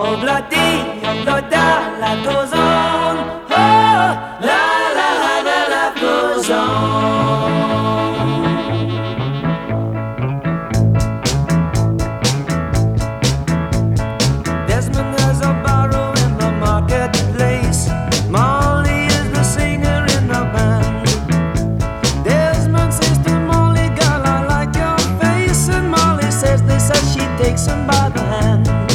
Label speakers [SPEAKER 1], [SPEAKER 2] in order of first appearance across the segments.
[SPEAKER 1] Obladi, obloda, life goes on. Oh, la la la, la life goes on. Desmond has a barrow in the marketplace. Molly is the singer in the band. Desmond says to Molly, girl, I like your face. And Molly says this as she takes him by the hand.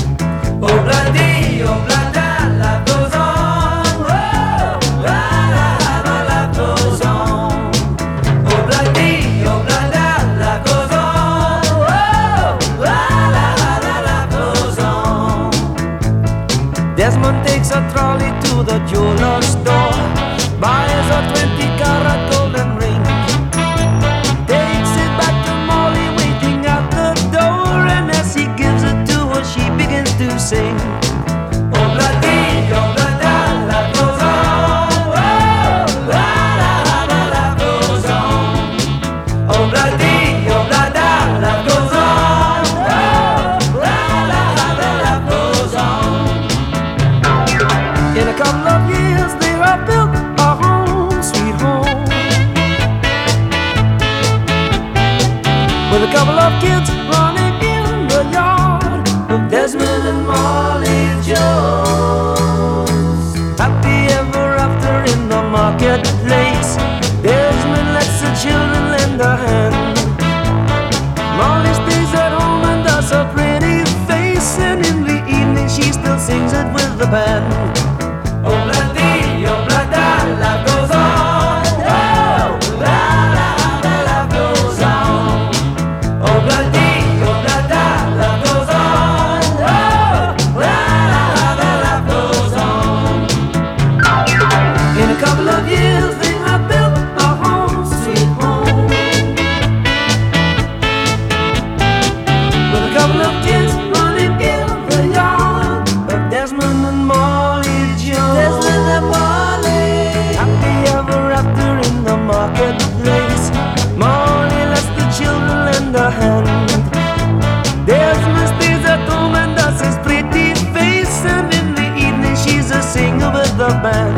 [SPEAKER 1] Desmond takes a trolley to the jeweler store, buys a 20 With a couple of kids running in the yard of Desmond and Molly Jones. Happy ever after in the marketplace. Desmond lets the children lend a hand. Molly stays at home and does a pretty face, and in the evening she still sings it with the band. Oh, the band.